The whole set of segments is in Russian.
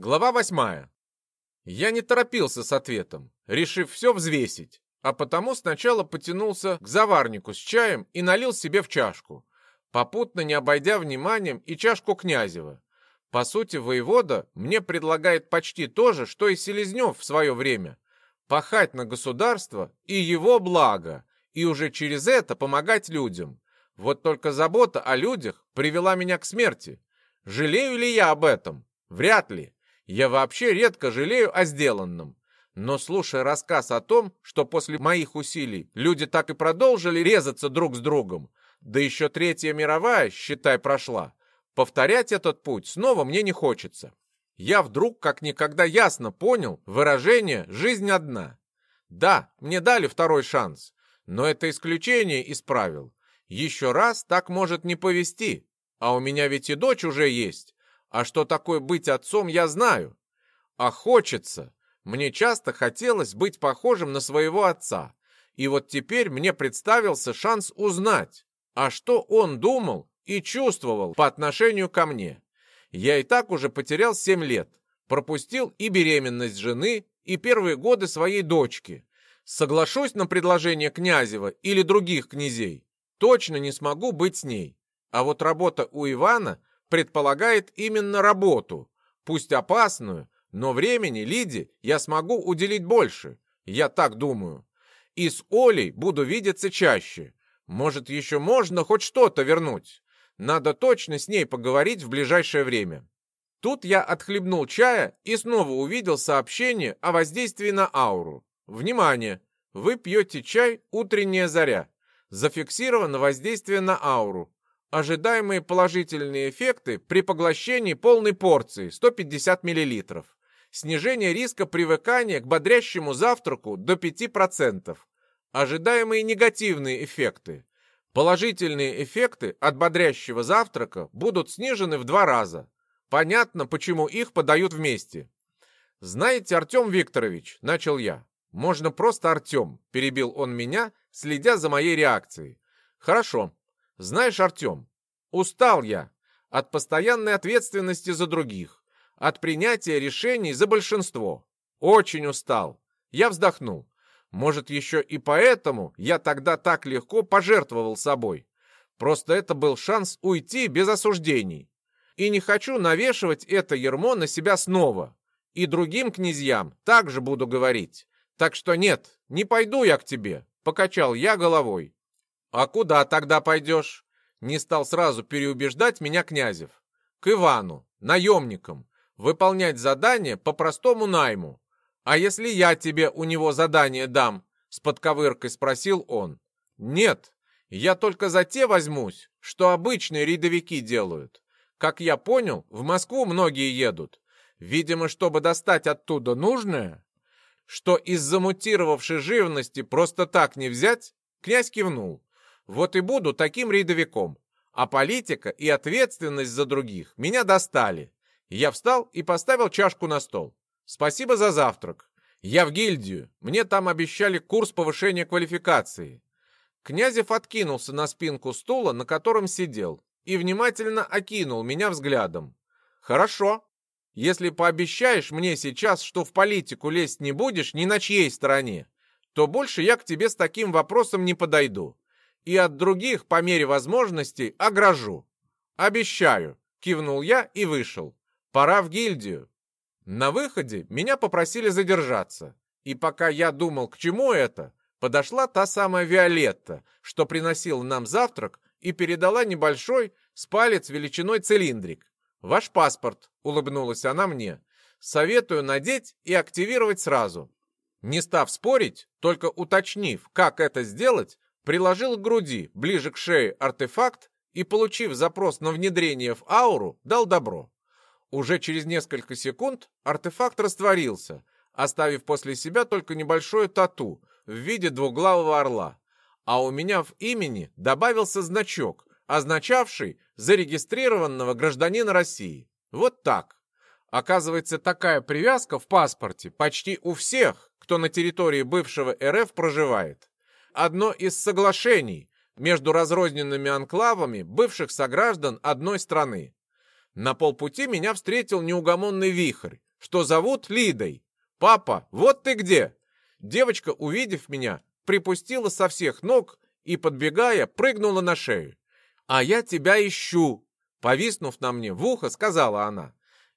Глава восьмая. Я не торопился с ответом, решив все взвесить, а потому сначала потянулся к заварнику с чаем и налил себе в чашку, попутно не обойдя вниманием и чашку Князева. По сути, воевода мне предлагает почти то же, что и Селезнев в свое время. Пахать на государство и его благо, и уже через это помогать людям. Вот только забота о людях привела меня к смерти. Жалею ли я об этом? Вряд ли. Я вообще редко жалею о сделанном. Но слушая рассказ о том, что после моих усилий люди так и продолжили резаться друг с другом, да еще Третья мировая, считай, прошла, повторять этот путь снова мне не хочется. Я вдруг как никогда ясно понял выражение «жизнь одна». Да, мне дали второй шанс, но это исключение из правил. Еще раз так может не повести, а у меня ведь и дочь уже есть. А что такое быть отцом, я знаю. А хочется. Мне часто хотелось быть похожим на своего отца. И вот теперь мне представился шанс узнать, а что он думал и чувствовал по отношению ко мне. Я и так уже потерял семь лет, пропустил и беременность жены, и первые годы своей дочки. Соглашусь на предложение Князева или других князей, точно не смогу быть с ней. А вот работа у Ивана предполагает именно работу, пусть опасную, но времени Лиде я смогу уделить больше, я так думаю. И с Олей буду видеться чаще. Может, еще можно хоть что-то вернуть. Надо точно с ней поговорить в ближайшее время. Тут я отхлебнул чая и снова увидел сообщение о воздействии на ауру. Внимание! Вы пьете чай «Утренняя заря». Зафиксировано воздействие на ауру. Ожидаемые положительные эффекты при поглощении полной порции 150 мл. Снижение риска привыкания к бодрящему завтраку до 5%. Ожидаемые негативные эффекты. Положительные эффекты от бодрящего завтрака будут снижены в два раза. Понятно, почему их подают вместе. «Знаете, Артем Викторович», — начал я. «Можно просто Артем», — перебил он меня, следя за моей реакцией. «Хорошо, знаешь, Артем, устал я от постоянной ответственности за других, от принятия решений за большинство. Очень устал. Я вздохнул. Может, еще и поэтому я тогда так легко пожертвовал собой. Просто это был шанс уйти без осуждений. И не хочу навешивать это ермо на себя снова. И другим князьям также буду говорить. Так что нет, не пойду я к тебе, покачал я головой. «А куда тогда пойдешь?» Не стал сразу переубеждать меня Князев. «К Ивану, наемникам, выполнять задание по простому найму. А если я тебе у него задание дам?» С подковыркой спросил он. «Нет, я только за те возьмусь, что обычные рядовики делают. Как я понял, в Москву многие едут. Видимо, чтобы достать оттуда нужное, что из замутировавшей живности просто так не взять, князь кивнул. Вот и буду таким рядовиком. А политика и ответственность за других меня достали. Я встал и поставил чашку на стол. Спасибо за завтрак. Я в гильдию. Мне там обещали курс повышения квалификации. Князев откинулся на спинку стула, на котором сидел, и внимательно окинул меня взглядом. «Хорошо. Если пообещаешь мне сейчас, что в политику лезть не будешь ни на чьей стороне, то больше я к тебе с таким вопросом не подойду и от других по мере возможностей огражу. Обещаю, кивнул я и вышел. Пора в гильдию. На выходе меня попросили задержаться. И пока я думал, к чему это, подошла та самая Виолетта, что приносила нам завтрак и передала небольшой с палец величиной цилиндрик. «Ваш паспорт», — улыбнулась она мне. «Советую надеть и активировать сразу». Не став спорить, только уточнив, как это сделать, приложил к груди, ближе к шее, артефакт и, получив запрос на внедрение в ауру, дал добро. Уже через несколько секунд артефакт растворился, оставив после себя только небольшое тату в виде двуглавого орла. А у меня в имени добавился значок, означавший зарегистрированного гражданина России. Вот так. Оказывается, такая привязка в паспорте почти у всех, кто на территории бывшего РФ проживает одно из соглашений между разрозненными анклавами бывших сограждан одной страны. На полпути меня встретил неугомонный вихрь, что зовут Лидой. «Папа, вот ты где!» Девочка, увидев меня, припустила со всех ног и, подбегая, прыгнула на шею. «А я тебя ищу!» Повиснув на мне в ухо, сказала она.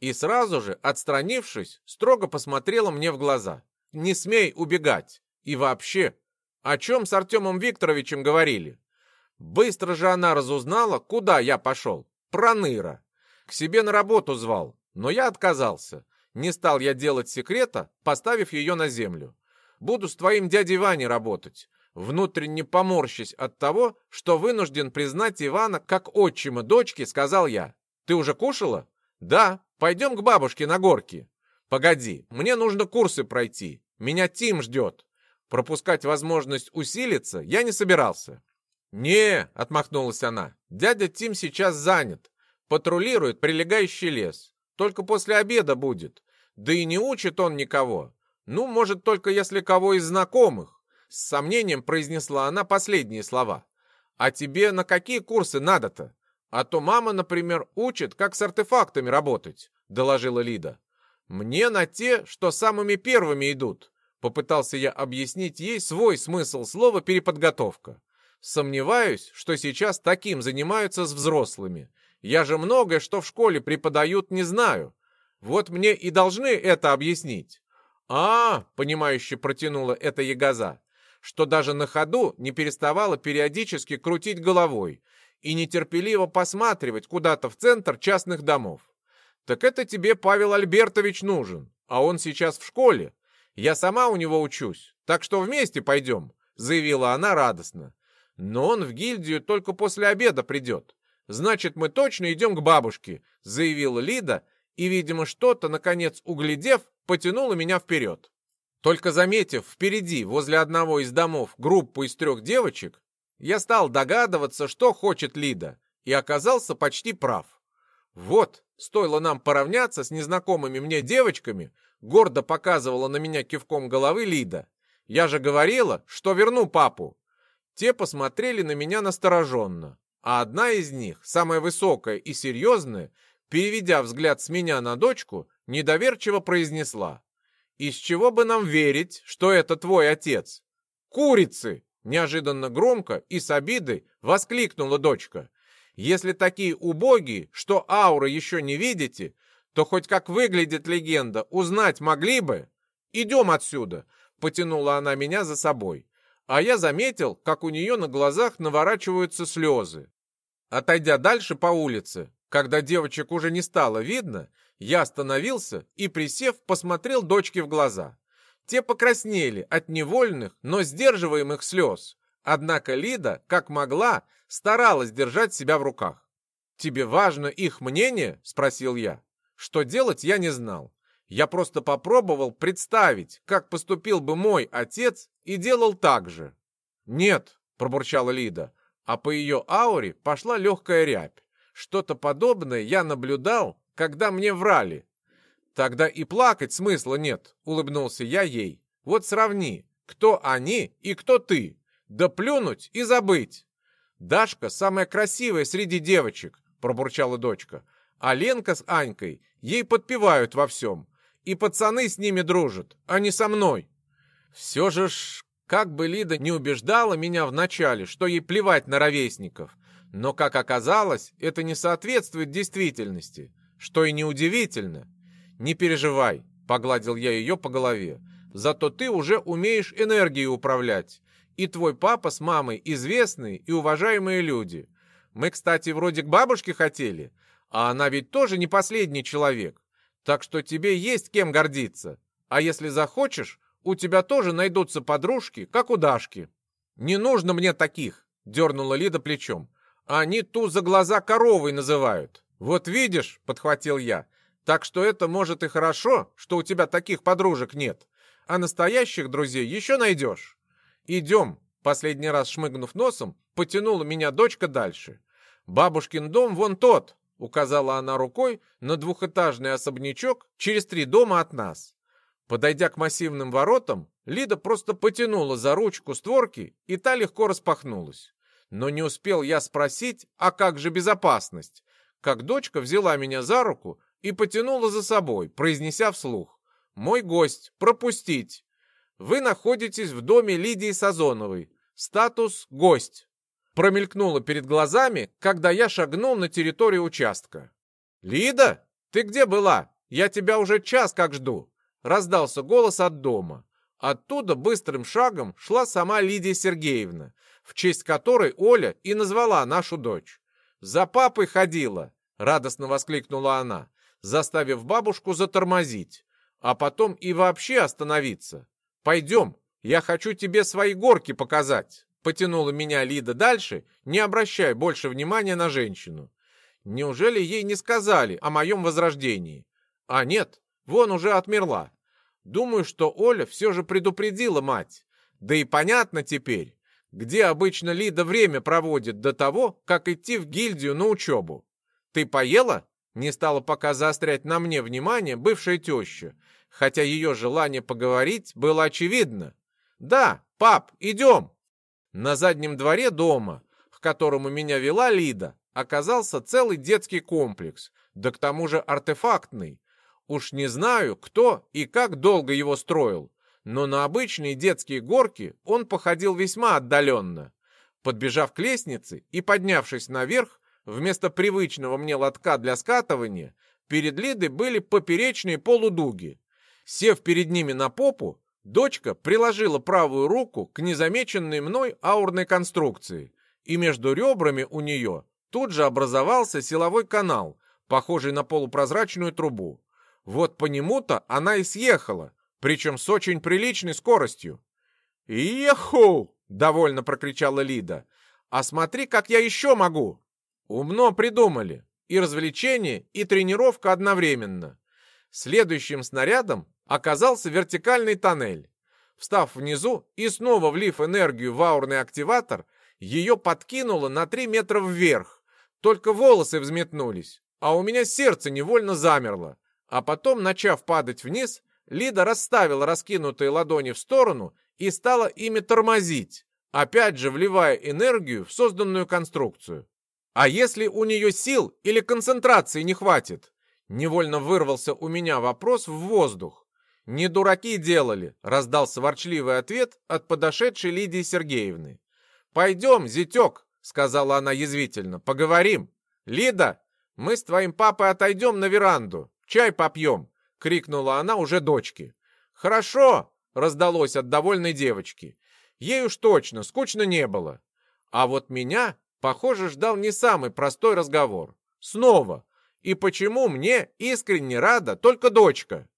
И сразу же, отстранившись, строго посмотрела мне в глаза. «Не смей убегать! И вообще, о чем с Артемом Викторовичем говорили?» Быстро же она разузнала, куда я пошел. Проныра. К себе на работу звал, но я отказался. Не стал я делать секрета, поставив ее на землю. Буду с твоим дядей Ваней работать, внутренне поморщись от того, что вынужден признать Ивана как отчима дочки, сказал я. Ты уже кушала? Да, пойдем к бабушке на горки. Погоди, мне нужно курсы пройти. Меня Тим ждет. Пропускать возможность усилиться я не собирался. «Не», — отмахнулась она, — «дядя Тим сейчас занят. Патрулирует прилегающий лес. Только после обеда будет. Да и не учит он никого. Ну, может, только если кого из знакомых. С сомнением произнесла она последние слова. А тебе на какие курсы надо-то? А то мама, например, учит, как с артефактами работать, доложила Лида. Мне на те, что самыми первыми идут. Попытался я объяснить ей свой смысл слова переподготовка. Сомневаюсь, что сейчас таким занимаются с взрослыми. Я же многое, что в школе преподают, не знаю. Вот мне и должны это объяснить. А, понимающе протянула эта ягоза, что даже на ходу не переставала периодически крутить головой и нетерпеливо посматривать куда-то в центр частных домов. Так это тебе Павел Альбертович нужен, а он сейчас в школе. Я сама у него учусь, так что вместе пойдем, заявила она радостно. Но он в гильдию только после обеда придет. Значит, мы точно идем к бабушке, заявила Лида, и, видимо, что-то, наконец углядев, потянула меня вперед. Только заметив впереди, возле одного из домов, группу из трех девочек, я стал догадываться, что хочет Лида, и оказался почти прав. Вот, стоило нам поравняться с незнакомыми мне девочками, гордо показывала на меня кивком головы Лида. Я же говорила, что верну папу. Те посмотрели на меня настороженно, а одна из них, самая высокая и серьезная, переведя взгляд с меня на дочку, недоверчиво произнесла. «Из чего бы нам верить, что это твой отец?» «Курицы!» — неожиданно громко и с обидой воскликнула дочка. «Если такие убогие, что ауры еще не видите, то хоть как выглядит легенда, узнать могли бы? Идем отсюда!» — потянула она меня за собой а я заметил, как у нее на глазах наворачиваются слезы. Отойдя дальше по улице, когда девочек уже не стало видно, я остановился и, присев, посмотрел дочке в глаза. Те покраснели от невольных, но сдерживаемых слез. Однако Лида, как могла, старалась держать себя в руках. «Тебе важно их мнение?» — спросил я. Что делать, я не знал. Я просто попробовал представить, как поступил бы мой отец и делал так же. «Нет», — пробурчала Лида, а по ее ауре пошла легкая рябь. Что-то подобное я наблюдал, когда мне врали. Тогда и плакать смысла нет, улыбнулся я ей. Вот сравни, кто они и кто ты. Да плюнуть и забыть. Дашка самая красивая среди девочек, пробурчала дочка. А Ленка с Анькой ей подпевают во всем. И пацаны с ними дружат, а не со мной. Все же ж, как бы Лида не убеждала меня вначале, что ей плевать на ровесников, но, как оказалось, это не соответствует действительности, что и неудивительно. «Не переживай», — погладил я ее по голове, «зато ты уже умеешь энергией управлять, и твой папа с мамой известные и уважаемые люди. Мы, кстати, вроде к бабушке хотели, а она ведь тоже не последний человек, так что тебе есть кем гордиться. А если захочешь, у тебя тоже найдутся подружки, как у Дашки. Не нужно мне таких, дернула Лида плечом. Они ту за глаза коровой называют. Вот видишь, подхватил я. Так что это может и хорошо, что у тебя таких подружек нет. А настоящих друзей еще найдешь. Идем. Последний раз шмыгнув носом, потянула меня дочка дальше. Бабушкин дом вон тот, указала она рукой на двухэтажный особнячок через три дома от нас. Подойдя к массивным воротам, Лида просто потянула за ручку створки, и та легко распахнулась. Но не успел я спросить, а как же безопасность, как дочка взяла меня за руку и потянула за собой, произнеся вслух. «Мой гость, пропустить. Вы находитесь в доме Лидии Сазоновой. Статус «Гость». Промелькнуло перед глазами, когда я шагнул на территорию участка. «Лида, ты где была? Я тебя уже час как жду!» Раздался голос от дома. Оттуда быстрым шагом шла сама Лидия Сергеевна, в честь которой Оля и назвала нашу дочь. «За папой ходила!» — радостно воскликнула она, заставив бабушку затормозить, а потом и вообще остановиться. «Пойдем, я хочу тебе свои горки показать!» Потянула меня Лида дальше, не обращая больше внимания на женщину. Неужели ей не сказали о моем возрождении? А нет, вон уже отмерла. Думаю, что Оля все же предупредила мать. Да и понятно теперь, где обычно Лида время проводит до того, как идти в гильдию на учебу. Ты поела? Не стала пока заострять на мне внимание бывшая теща, хотя ее желание поговорить было очевидно. «Да, пап, идем!» На заднем дворе дома, к которому меня вела Лида, оказался целый детский комплекс, да к тому же артефактный. Уж не знаю, кто и как долго его строил, но на обычные детские горки он походил весьма отдаленно. Подбежав к лестнице и поднявшись наверх, вместо привычного мне лотка для скатывания, перед Лидой были поперечные полудуги. Сев перед ними на попу, дочка приложила правую руку к незамеченной мной аурной конструкции, и между ребрами у нее тут же образовался силовой канал, похожий на полупрозрачную трубу. Вот по нему-то она и съехала, причем с очень приличной скоростью. «Еху!» — довольно прокричала Лида. «А смотри, как я еще могу!» Умно придумали. И развлечение, и тренировка одновременно. Следующим снарядом оказался вертикальный тоннель. Встав внизу и снова влив энергию в аурный активатор, ее подкинуло на 3 метра вверх. Только волосы взметнулись, а у меня сердце невольно замерло. А потом, начав падать вниз, Лида расставила раскинутые ладони в сторону и стала ими тормозить, опять же вливая энергию в созданную конструкцию. А если у нее сил или концентрации не хватит? Невольно вырвался у меня вопрос в воздух. «Не дураки делали», — раздался ворчливый ответ от подошедшей Лидии Сергеевны. «Пойдем, зятек», — сказала она язвительно, — «поговорим». «Лида, мы с твоим папой отойдем на веранду, чай попьем», — крикнула она уже дочке. «Хорошо», — раздалось от довольной девочки. Ей уж точно скучно не было. А вот меня, похоже, ждал не самый простой разговор. Снова. И почему мне искренне рада только дочка?